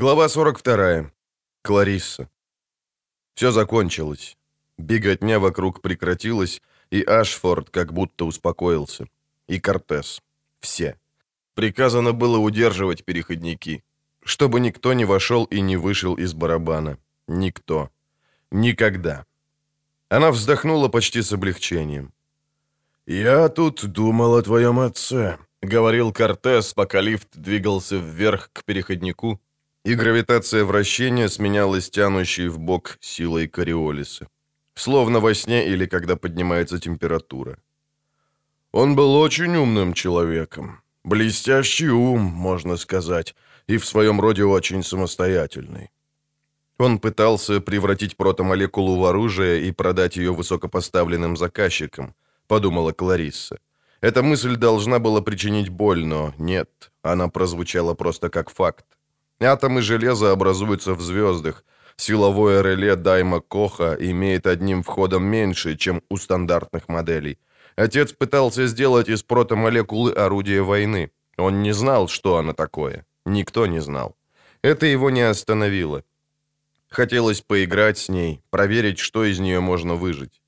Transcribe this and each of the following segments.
Глава 42. Кларисса. Все закончилось. Беготня вокруг прекратилась, и Ашфорд как будто успокоился. И Кортес. Все. Приказано было удерживать переходники. Чтобы никто не вошел и не вышел из барабана. Никто. Никогда. Она вздохнула почти с облегчением. «Я тут думал о твоем отце», — говорил Кортес, пока лифт двигался вверх к переходнику, и гравитация вращения сменялась тянущей в бок силой Кориолиса. Словно во сне или когда поднимается температура. Он был очень умным человеком. Блестящий ум, можно сказать, и в своем роде очень самостоятельный. Он пытался превратить протомолекулу в оружие и продать ее высокопоставленным заказчикам, подумала Кларисса. Эта мысль должна была причинить боль, но нет, она прозвучала просто как факт. Атомы железа образуются в звездах. Силовое реле Дайма Коха имеет одним входом меньше, чем у стандартных моделей. Отец пытался сделать из протомолекулы орудие войны. Он не знал, что оно такое. Никто не знал. Это его не остановило. Хотелось поиграть с ней, проверить, что из нее можно выжить.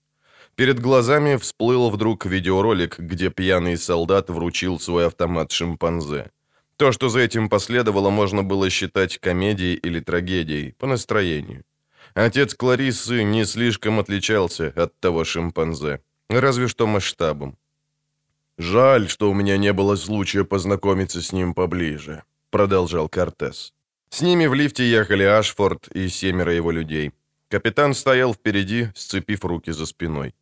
Перед глазами всплыл вдруг видеоролик, где пьяный солдат вручил свой автомат шимпанзе. То, что за этим последовало, можно было считать комедией или трагедией, по настроению. Отец Клариссы не слишком отличался от того шимпанзе, разве что масштабом. «Жаль, что у меня не было случая познакомиться с ним поближе», — продолжал Кортес. С ними в лифте ехали Ашфорд и семеро его людей. Капитан стоял впереди, сцепив руки за спиной.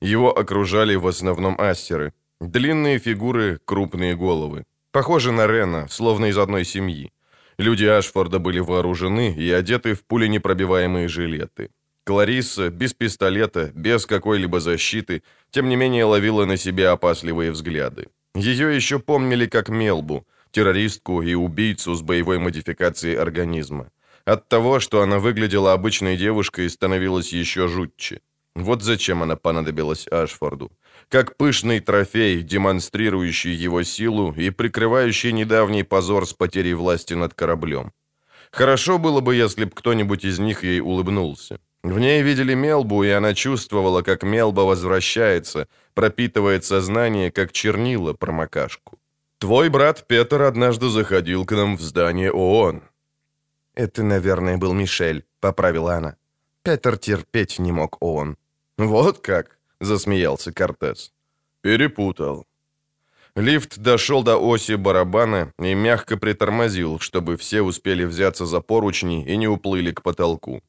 Его окружали в основном астеры. Длинные фигуры, крупные головы. Похоже на Рена, словно из одной семьи. Люди Ашфорда были вооружены и одеты в пуленепробиваемые жилеты. Кларисса, без пистолета, без какой-либо защиты, тем не менее ловила на себе опасливые взгляды. Ее еще помнили как Мелбу, террористку и убийцу с боевой модификацией организма. От того, что она выглядела обычной девушкой, становилось еще жутче. Вот зачем она понадобилась Ашфорду как пышный трофей, демонстрирующий его силу и прикрывающий недавний позор с потерей власти над кораблем. Хорошо было бы, если бы кто-нибудь из них ей улыбнулся. В ней видели Мелбу, и она чувствовала, как Мелба возвращается, пропитывает сознание, как чернила промокашку. «Твой брат Петр однажды заходил к нам в здание ООН». «Это, наверное, был Мишель», — поправила она. Петр терпеть не мог ООН. «Вот как?» засмеялся Кортес. Перепутал. Лифт дошел до оси барабана и мягко притормозил, чтобы все успели взяться за поручни и не уплыли к потолку.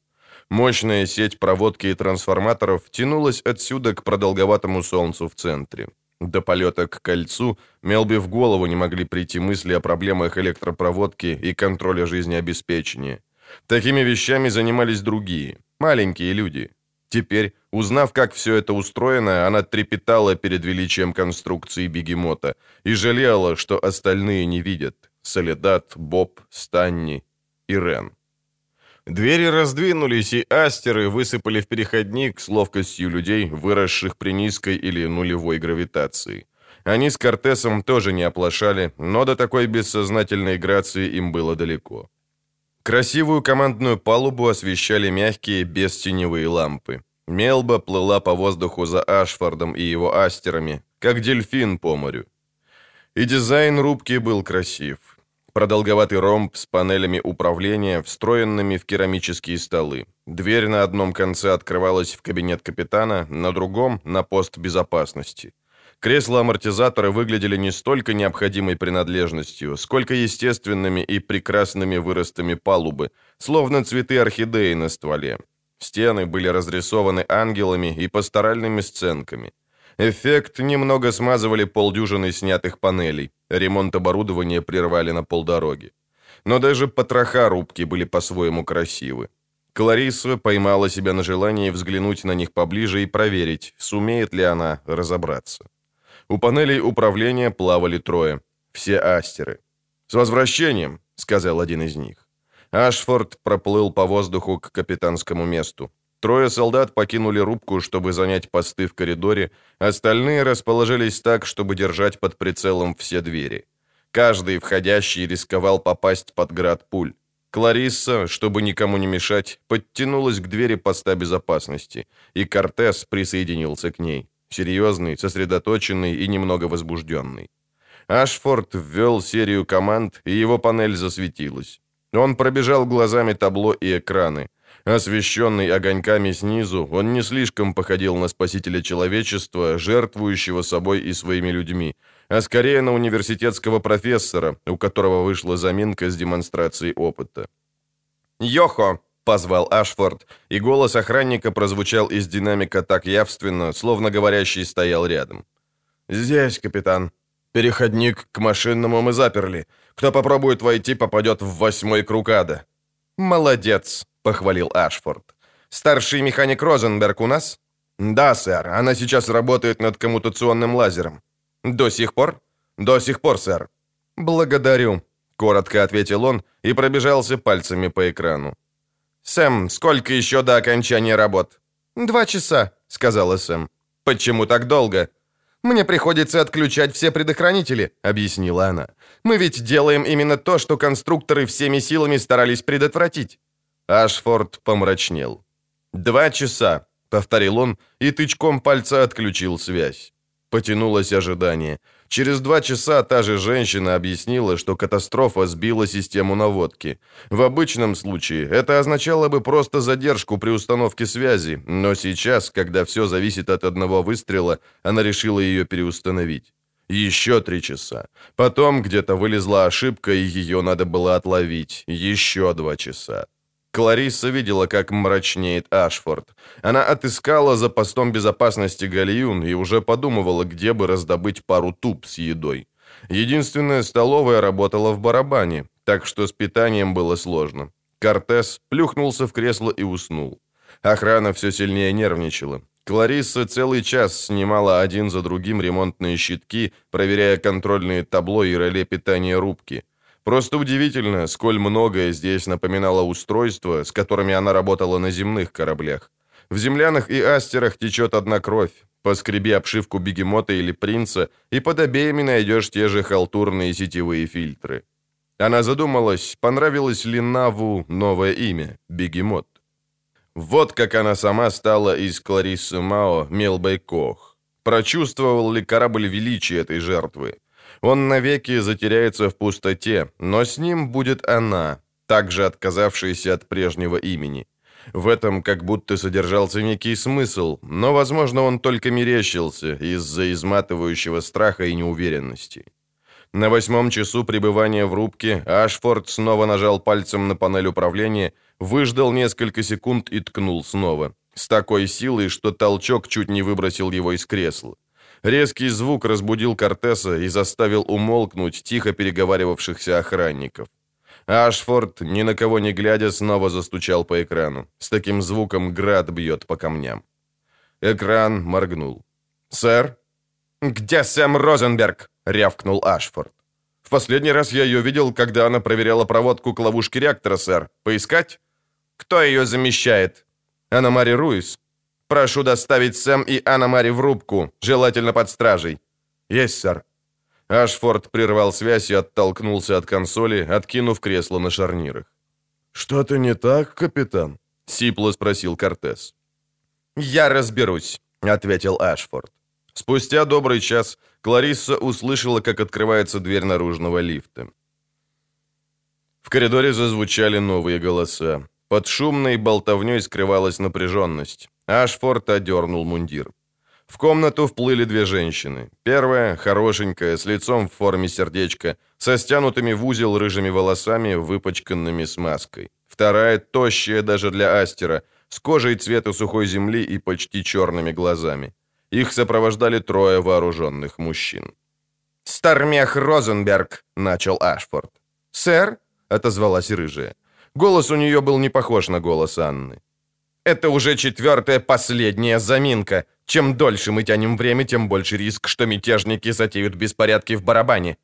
Мощная сеть проводки и трансформаторов тянулась отсюда к продолговатому солнцу в центре. До полета к кольцу Мелби в голову не могли прийти мысли о проблемах электропроводки и контроля жизнеобеспечения. Такими вещами занимались другие, маленькие люди. Теперь Узнав, как все это устроено, она трепетала перед величием конструкции бегемота и жалела, что остальные не видят. Солидат, Боб, Станни и Рен. Двери раздвинулись, и астеры высыпали в переходник с ловкостью людей, выросших при низкой или нулевой гравитации. Они с Кортесом тоже не оплошали, но до такой бессознательной грации им было далеко. Красивую командную палубу освещали мягкие бестеневые лампы. Мелба плыла по воздуху за Ашфордом и его астерами, как дельфин по морю. И дизайн рубки был красив. Продолговатый ромб с панелями управления, встроенными в керамические столы. Дверь на одном конце открывалась в кабинет капитана, на другом — на пост безопасности. Кресла-амортизаторы выглядели не столько необходимой принадлежностью, сколько естественными и прекрасными выростами палубы, словно цветы орхидеи на стволе. Стены были разрисованы ангелами и пасторальными сценками. Эффект немного смазывали полдюжины снятых панелей. Ремонт оборудования прервали на полдороги. Но даже потроха рубки были по-своему красивы. Клариса поймала себя на желании взглянуть на них поближе и проверить, сумеет ли она разобраться. У панелей управления плавали трое. Все астеры. «С возвращением!» — сказал один из них. Ашфорд проплыл по воздуху к капитанскому месту. Трое солдат покинули рубку, чтобы занять посты в коридоре, остальные расположились так, чтобы держать под прицелом все двери. Каждый входящий рисковал попасть под град пуль. Кларисса, чтобы никому не мешать, подтянулась к двери поста безопасности, и Кортес присоединился к ней, серьезный, сосредоточенный и немного возбужденный. Ашфорд ввел серию команд, и его панель засветилась. Он пробежал глазами табло и экраны. Освещенный огоньками снизу, он не слишком походил на спасителя человечества, жертвующего собой и своими людьми, а скорее на университетского профессора, у которого вышла заминка с демонстрацией опыта. «Йохо!» — позвал Ашфорд, и голос охранника прозвучал из динамика так явственно, словно говорящий стоял рядом. «Здесь, капитан. Переходник к машинному мы заперли. Кто попробует войти, попадет в восьмой круг ада». «Молодец!» похвалил Ашфорд. «Старший механик Розенберг у нас?» «Да, сэр. Она сейчас работает над коммутационным лазером». «До сих пор?» «До сих пор, сэр». «Благодарю», — коротко ответил он и пробежался пальцами по экрану. «Сэм, сколько еще до окончания работ?» «Два часа», — сказала Сэм. «Почему так долго?» «Мне приходится отключать все предохранители», — объяснила она. «Мы ведь делаем именно то, что конструкторы всеми силами старались предотвратить». Ашфорд помрачнел. «Два часа», — повторил он, и тычком пальца отключил связь. Потянулось ожидание. Через два часа та же женщина объяснила, что катастрофа сбила систему наводки. В обычном случае это означало бы просто задержку при установке связи, но сейчас, когда все зависит от одного выстрела, она решила ее переустановить. Еще три часа. Потом где-то вылезла ошибка, и ее надо было отловить. Еще два часа. Кларисса видела, как мрачнеет Ашфорд. Она отыскала за постом безопасности гальюн и уже подумывала, где бы раздобыть пару туп с едой. Единственная столовая работала в барабане, так что с питанием было сложно. Кортес плюхнулся в кресло и уснул. Охрана все сильнее нервничала. Кларисса целый час снимала один за другим ремонтные щитки, проверяя контрольные табло и реле питания рубки – Просто удивительно, сколь многое здесь напоминало устройства, с которыми она работала на земных кораблях. В землянах и астерах течет одна кровь. Поскреби обшивку бегемота или принца, и под обеими найдешь те же халтурные сетевые фильтры. Она задумалась, понравилось ли Наву новое имя – бегемот. Вот как она сама стала из Клариссы Мао Мелбой Кох. Прочувствовал ли корабль величие этой жертвы? Он навеки затеряется в пустоте, но с ним будет она, также отказавшаяся от прежнего имени. В этом как будто содержался некий смысл, но, возможно, он только мерещился из-за изматывающего страха и неуверенности. На восьмом часу пребывания в рубке Ашфорд снова нажал пальцем на панель управления, выждал несколько секунд и ткнул снова. С такой силой, что толчок чуть не выбросил его из кресла. Резкий звук разбудил Кортеса и заставил умолкнуть тихо переговаривавшихся охранников. Ашфорд, ни на кого не глядя, снова застучал по экрану. С таким звуком град бьет по камням. Экран моргнул. «Сэр?» «Где Сэм Розенберг?» — рявкнул Ашфорд. «В последний раз я ее видел, когда она проверяла проводку к ловушке реактора, сэр. Поискать?» «Кто ее замещает?» «Анна Мари Руис. Прошу доставить Сэм и Анна Мари в рубку, желательно под стражей». «Есть, сэр». Ашфорд прервал связь и оттолкнулся от консоли, откинув кресло на шарнирах. «Что-то не так, капитан?» — сипло спросил Кортес. «Я разберусь», — ответил Ашфорд. Спустя добрый час Кларисса услышала, как открывается дверь наружного лифта. В коридоре зазвучали новые голоса. Под шумной болтовней скрывалась напряженность. Ашфорд одернул мундир. В комнату вплыли две женщины. Первая, хорошенькая, с лицом в форме сердечка, со стянутыми в узел рыжими волосами, выпачканными смазкой. Вторая, тощая даже для Астера, с кожей цвета сухой земли и почти черными глазами. Их сопровождали трое вооруженных мужчин. «Стармех Розенберг», — начал Ашфорд. «Сэр?» — отозвалась рыжая. Голос у нее был не похож на голос Анны. Это уже четвертая последняя заминка. Чем дольше мы тянем время, тем больше риск, что мятежники затеют беспорядки в барабане.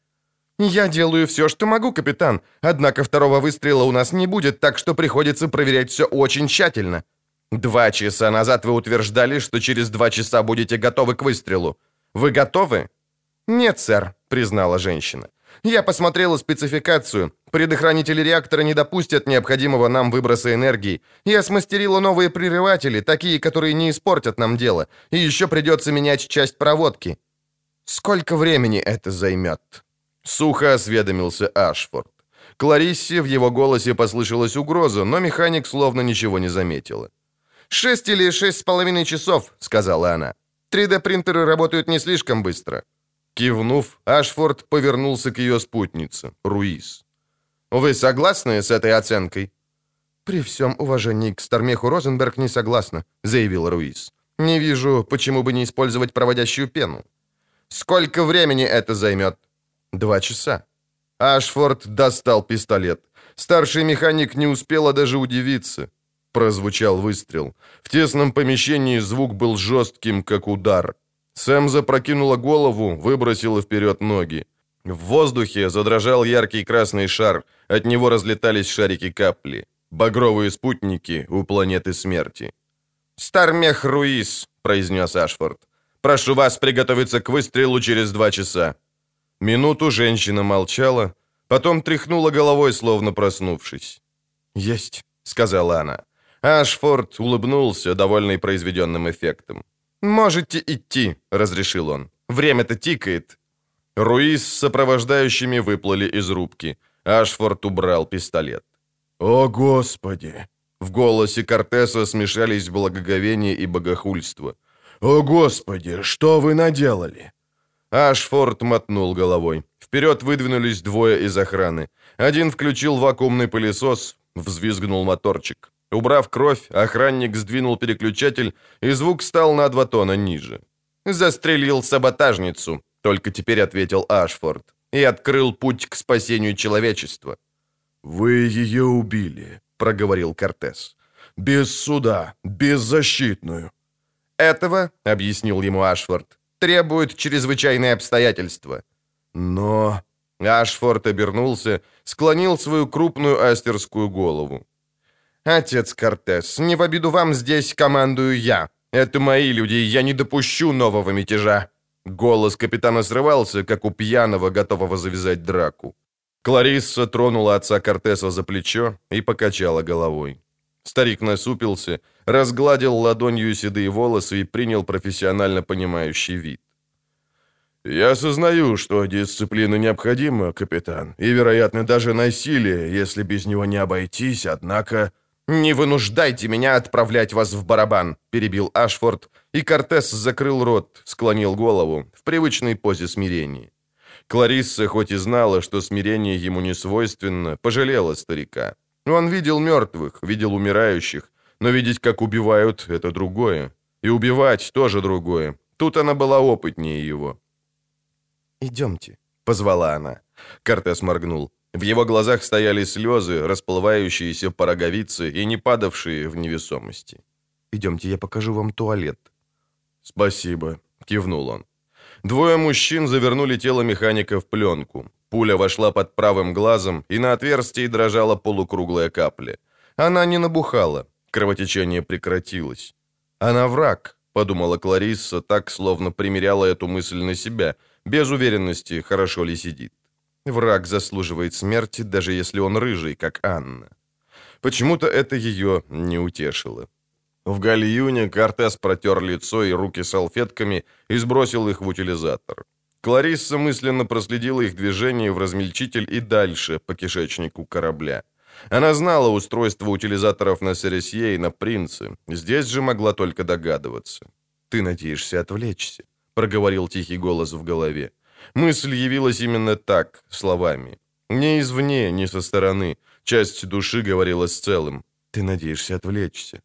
Я делаю все, что могу, капитан. Однако второго выстрела у нас не будет, так что приходится проверять все очень тщательно. Два часа назад вы утверждали, что через два часа будете готовы к выстрелу. Вы готовы? Нет, сэр, признала женщина. Я посмотрела спецификацию. Предохранители реактора не допустят необходимого нам выброса энергии. Я смастерила новые прерыватели, такие, которые не испортят нам дело. И еще придется менять часть проводки. Сколько времени это займет?» Сухо осведомился Ашфорд. Клариссе в его голосе послышалась угроза, но механик словно ничего не заметила. «Шесть или шесть с половиной часов», — сказала она. «3D-принтеры работают не слишком быстро». Кивнув, Ашфорд повернулся к ее спутнице, Руис. «Вы согласны с этой оценкой?» «При всем уважении к Стармеху Розенберг не согласна», — заявил Руис. «Не вижу, почему бы не использовать проводящую пену». «Сколько времени это займет?» «Два часа». Ашфорд достал пистолет. Старший механик не успела даже удивиться. Прозвучал выстрел. В тесном помещении звук был жестким, как удар. Сэм запрокинула голову, выбросила вперед ноги. В воздухе задрожал яркий красный шар, от него разлетались шарики капли. Багровые спутники у планеты смерти. «Стармех Руис», — произнес Ашфорд. «Прошу вас приготовиться к выстрелу через два часа». Минуту женщина молчала, потом тряхнула головой, словно проснувшись. «Есть», — сказала она. Ашфорд улыбнулся, довольный произведенным эффектом. «Можете идти», — разрешил он. «Время-то тикает». Руис с сопровождающими выплыли из рубки. Ашфорд убрал пистолет. «О, Господи!» В голосе Кортеса смешались благоговение и богохульство. «О, Господи, что вы наделали?» Ашфорд мотнул головой. Вперед выдвинулись двое из охраны. Один включил вакуумный пылесос, взвизгнул моторчик. Убрав кровь, охранник сдвинул переключатель, и звук стал на два тона ниже. «Застрелил саботажницу», — только теперь ответил Ашфорд, «и открыл путь к спасению человечества». «Вы ее убили», — проговорил Кортес. «Без суда, беззащитную». «Этого», — объяснил ему Ашфорд, «требуют чрезвычайные обстоятельства». «Но...» Ашфорд обернулся, склонил свою крупную астерскую голову. «Отец Кортес, не в обиду вам здесь командую я. Это мои люди, я не допущу нового мятежа». Голос капитана срывался, как у пьяного, готового завязать драку. Кларисса тронула отца Кортеса за плечо и покачала головой. Старик насупился, разгладил ладонью седые волосы и принял профессионально понимающий вид. «Я осознаю, что дисциплина необходима, капитан, и, вероятно, даже насилие, если без него не обойтись, однако...» «Не вынуждайте меня отправлять вас в барабан», — перебил Ашфорд, и Кортес закрыл рот, склонил голову в привычной позе смирения. Кларисса, хоть и знала, что смирение ему не свойственно, пожалела старика. Он видел мертвых, видел умирающих, но видеть, как убивают, это другое. И убивать тоже другое. Тут она была опытнее его. «Идемте», — позвала она. Кортес моргнул. В его глазах стояли слезы, расплывающиеся по роговице и не падавшие в невесомости. «Идемте, я покажу вам туалет». «Спасибо», — кивнул он. Двое мужчин завернули тело механика в пленку. Пуля вошла под правым глазом, и на отверстии дрожала полукруглая капля. Она не набухала, кровотечение прекратилось. «Она враг», — подумала Кларисса, так, словно примеряла эту мысль на себя, без уверенности, хорошо ли сидит. Враг заслуживает смерти, даже если он рыжий, как Анна. Почему-то это ее не утешило. В гальюне Кортес протер лицо и руки салфетками и сбросил их в утилизатор. Кларисса мысленно проследила их движение в размельчитель и дальше, по кишечнику корабля. Она знала устройство утилизаторов на Сересье и на Принце. Здесь же могла только догадываться. «Ты надеешься отвлечься», — проговорил тихий голос в голове. Мысль явилась именно так, словами. Не извне, не со стороны. Часть души говорила с целым. «Ты надеешься отвлечься».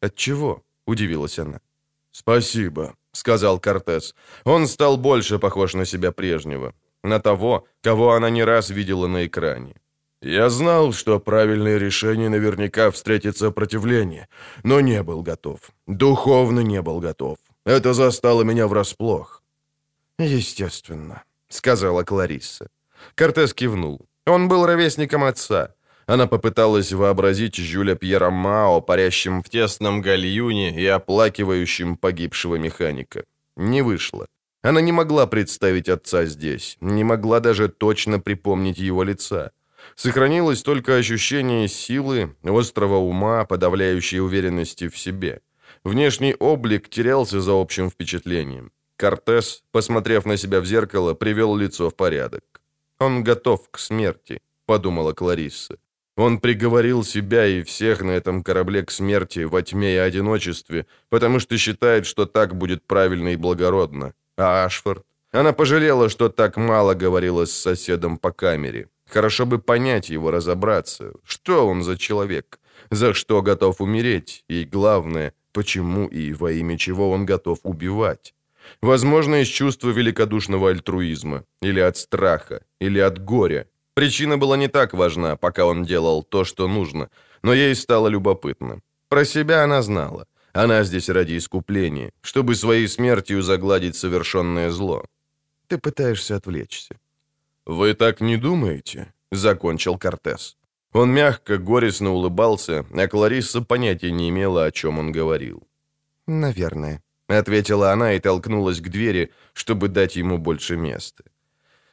«От чего?» — удивилась она. «Спасибо», — сказал Кортес. Он стал больше похож на себя прежнего. На того, кого она не раз видела на экране. «Я знал, что правильное решение наверняка встретит сопротивление, но не был готов. Духовно не был готов. Это застало меня врасплох». «Естественно», сказала Кларисса. Кортес кивнул. Он был ровесником отца. Она попыталась вообразить Жюля Пьера Мао, парящим в тесном гальюне и оплакивающим погибшего механика. Не вышло. Она не могла представить отца здесь, не могла даже точно припомнить его лица. Сохранилось только ощущение силы, острого ума, подавляющей уверенности в себе. Внешний облик терялся за общим впечатлением. Кортес, посмотрев на себя в зеркало, привел лицо в порядок. «Он готов к смерти», — подумала Кларисса. Он приговорил себя и всех на этом корабле к смерти во тьме и одиночестве, потому что считает, что так будет правильно и благородно. А Ашфорд? Она пожалела, что так мало говорила с соседом по камере. Хорошо бы понять его, разобраться. Что он за человек? За что готов умереть? И главное, почему и во имя чего он готов убивать? Возможно, из чувства великодушного альтруизма, или от страха, или от горя. Причина была не так важна, пока он делал то, что нужно, но ей стало любопытно. Про себя она знала. Она здесь ради искупления, чтобы своей смертью загладить совершенное зло. Ты пытаешься отвлечься. «Вы так не думаете?» — закончил Кортес. Он мягко, горестно улыбался, а Кларисса понятия не имела, о чем он говорил. «Наверное», — ответила она и толкнулась к двери, чтобы дать ему больше места.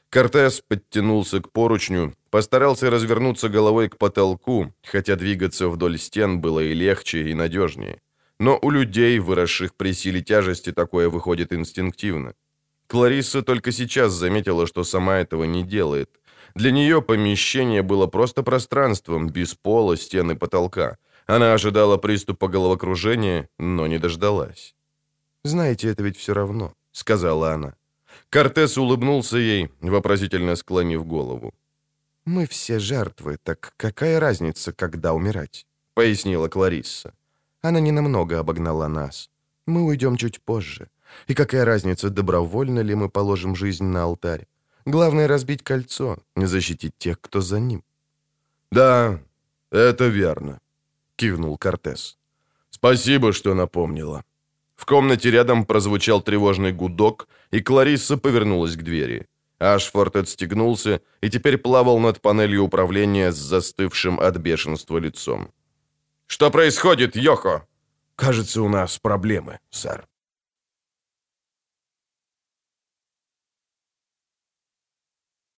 Кортес подтянулся к поручню, постарался развернуться головой к потолку, хотя двигаться вдоль стен было и легче, и надежнее. Но у людей, выросших при силе тяжести, такое выходит инстинктивно. Кларисса только сейчас заметила, что сама этого не делает. Для нее помещение было просто пространством, без пола, стены, потолка. Она ожидала приступа головокружения, но не дождалась. «Знаете, это ведь все равно», — сказала она. Кортес улыбнулся ей, вопросительно склонив голову. «Мы все жертвы, так какая разница, когда умирать?» — пояснила Кларисса. Она ненамного обогнала нас. Мы уйдем чуть позже. И какая разница, добровольно ли мы положим жизнь на алтарь? Главное — разбить кольцо, защитить тех, кто за ним». «Да, это верно», — кивнул Кортес. «Спасибо, что напомнила». В комнате рядом прозвучал тревожный гудок, и Кларисса повернулась к двери. Ашфорд отстегнулся и теперь плавал над панелью управления с застывшим от бешенства лицом. «Что происходит, Йохо?» «Кажется, у нас проблемы, сэр».